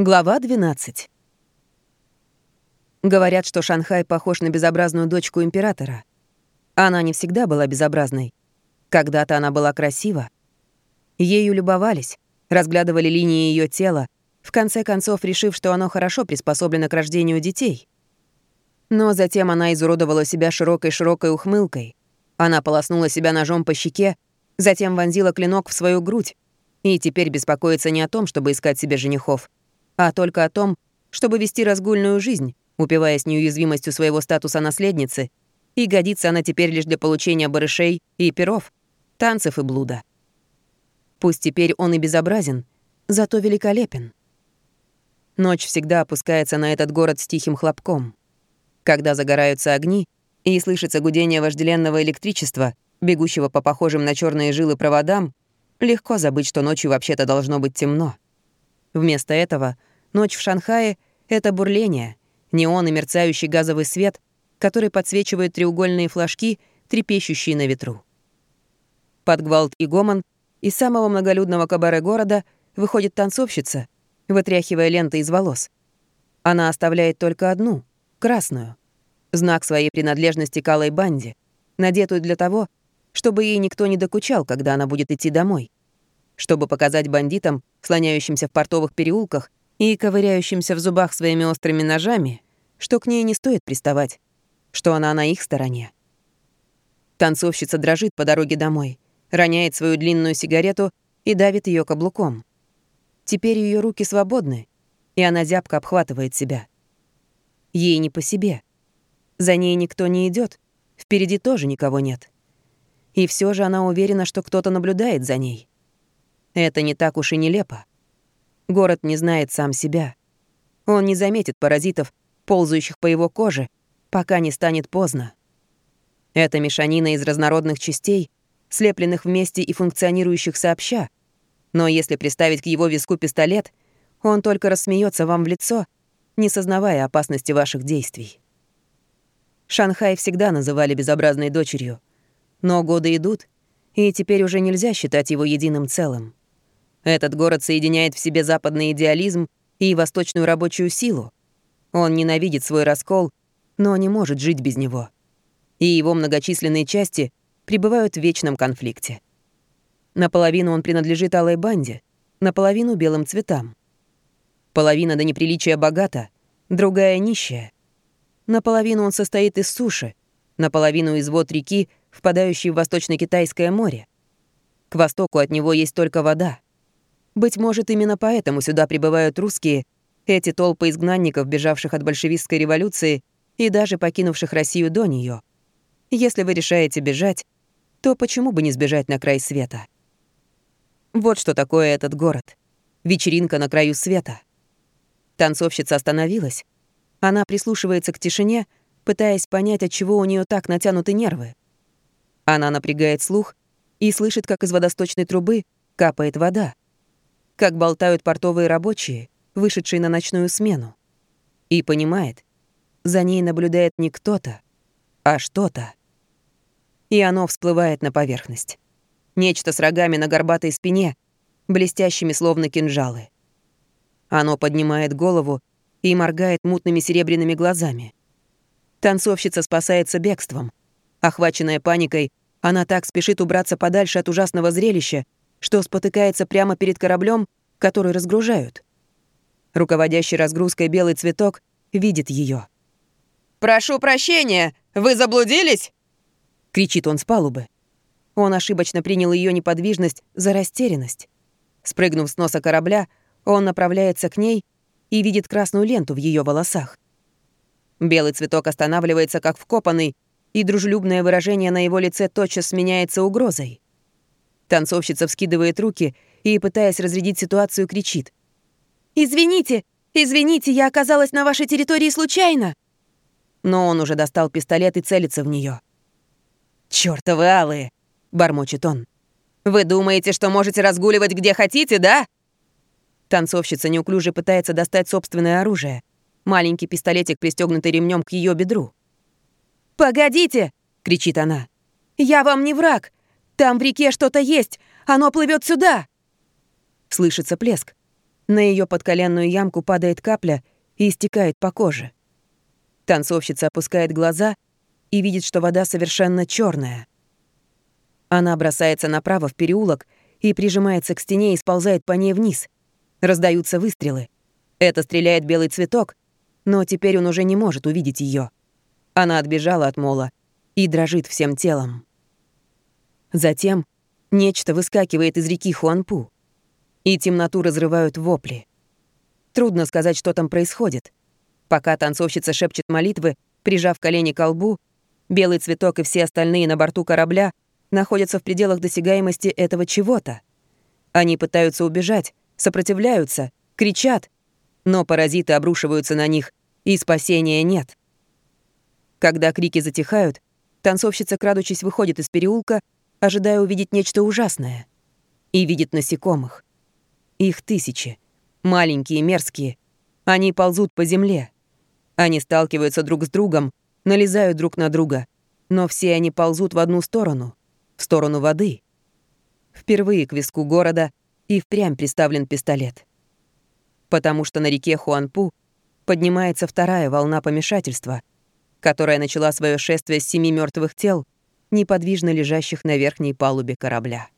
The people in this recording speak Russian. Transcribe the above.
Глава 12. Говорят, что Шанхай похож на безобразную дочку императора. Она не всегда была безобразной. Когда-то она была красива. Ею любовались, разглядывали линии ее тела, в конце концов решив, что оно хорошо приспособлено к рождению детей. Но затем она изуродовала себя широкой-широкой ухмылкой. Она полоснула себя ножом по щеке, затем вонзила клинок в свою грудь, и теперь беспокоится не о том, чтобы искать себе женихов, а только о том, чтобы вести разгульную жизнь, упиваясь неуязвимостью своего статуса наследницы, и годится она теперь лишь для получения барышей и перов, танцев и блуда. Пусть теперь он и безобразен, зато великолепен. Ночь всегда опускается на этот город с тихим хлопком. Когда загораются огни и слышится гудение вожделенного электричества, бегущего по похожим на черные жилы проводам, легко забыть, что ночью вообще-то должно быть темно. Вместо этого ночь в Шанхае — это бурление, неон и мерцающий газовый свет, который подсвечивает треугольные флажки, трепещущие на ветру. Под гвалт и гомон из самого многолюдного кабаре города выходит танцовщица, вытряхивая ленты из волос. Она оставляет только одну, красную, знак своей принадлежности к алой банде, надетую для того, чтобы ей никто не докучал, когда она будет идти домой чтобы показать бандитам, слоняющимся в портовых переулках и ковыряющимся в зубах своими острыми ножами, что к ней не стоит приставать, что она на их стороне. Танцовщица дрожит по дороге домой, роняет свою длинную сигарету и давит ее каблуком. Теперь ее руки свободны, и она зябко обхватывает себя. Ей не по себе. За ней никто не идет, впереди тоже никого нет. И все же она уверена, что кто-то наблюдает за ней. Это не так уж и нелепо. Город не знает сам себя. Он не заметит паразитов, ползающих по его коже, пока не станет поздно. Это мешанина из разнородных частей, слепленных вместе и функционирующих сообща. Но если приставить к его виску пистолет, он только рассмеется вам в лицо, не сознавая опасности ваших действий. Шанхай всегда называли безобразной дочерью. Но годы идут, и теперь уже нельзя считать его единым целым. Этот город соединяет в себе западный идеализм и восточную рабочую силу. Он ненавидит свой раскол, но не может жить без него. И его многочисленные части пребывают в вечном конфликте. Наполовину он принадлежит алой банде, наполовину белым цветам. Половина до неприличия богата, другая нищая. Наполовину он состоит из суши, наполовину из вод реки, впадающей в Восточно-Китайское море. К востоку от него есть только вода. Быть может, именно поэтому сюда прибывают русские, эти толпы изгнанников, бежавших от большевистской революции и даже покинувших Россию до нее. Если вы решаете бежать, то почему бы не сбежать на край света? Вот что такое этот город. Вечеринка на краю света. Танцовщица остановилась. Она прислушивается к тишине, пытаясь понять, от чего у нее так натянуты нервы. Она напрягает слух и слышит, как из водосточной трубы капает вода как болтают портовые рабочие, вышедшие на ночную смену. И понимает, за ней наблюдает не кто-то, а что-то. И оно всплывает на поверхность. Нечто с рогами на горбатой спине, блестящими словно кинжалы. Оно поднимает голову и моргает мутными серебряными глазами. Танцовщица спасается бегством. Охваченная паникой, она так спешит убраться подальше от ужасного зрелища, что спотыкается прямо перед кораблем, который разгружают. Руководящий разгрузкой белый цветок видит ее. «Прошу прощения, вы заблудились?» — кричит он с палубы. Он ошибочно принял ее неподвижность за растерянность. Спрыгнув с носа корабля, он направляется к ней и видит красную ленту в ее волосах. Белый цветок останавливается как вкопанный, и дружелюбное выражение на его лице тотчас сменяется угрозой. Танцовщица вскидывает руки и, пытаясь разрядить ситуацию, кричит. «Извините! Извините, я оказалась на вашей территории случайно!» Но он уже достал пистолет и целится в нее. «Чёртовы алые!» — бормочет он. «Вы думаете, что можете разгуливать где хотите, да?» Танцовщица неуклюже пытается достать собственное оружие. Маленький пистолетик, пристегнутый ремнем к ее бедру. «Погодите!» — кричит она. «Я вам не враг. Там в реке что-то есть. Оно плывет сюда!» Слышится плеск. На ее подколенную ямку падает капля и истекает по коже. Танцовщица опускает глаза и видит, что вода совершенно черная. Она бросается направо в переулок и прижимается к стене и сползает по ней вниз. Раздаются выстрелы. Это стреляет белый цветок, но теперь он уже не может увидеть ее. Она отбежала от мола и дрожит всем телом. Затем нечто выскакивает из реки Хуанпу, и темноту разрывают вопли. Трудно сказать, что там происходит. Пока танцовщица шепчет молитвы, прижав колени к лбу, белый цветок и все остальные на борту корабля находятся в пределах досягаемости этого чего-то. Они пытаются убежать, сопротивляются, кричат, но паразиты обрушиваются на них, и спасения нет. Когда крики затихают, танцовщица, крадучись, выходит из переулка, ожидая увидеть нечто ужасное. И видит насекомых. Их тысячи. Маленькие, мерзкие. Они ползут по земле. Они сталкиваются друг с другом, налезают друг на друга. Но все они ползут в одну сторону. В сторону воды. Впервые к виску города и впрямь приставлен пистолет. Потому что на реке Хуанпу поднимается вторая волна помешательства, которая начала свое шествие с семи мертвых тел, неподвижно лежащих на верхней палубе корабля.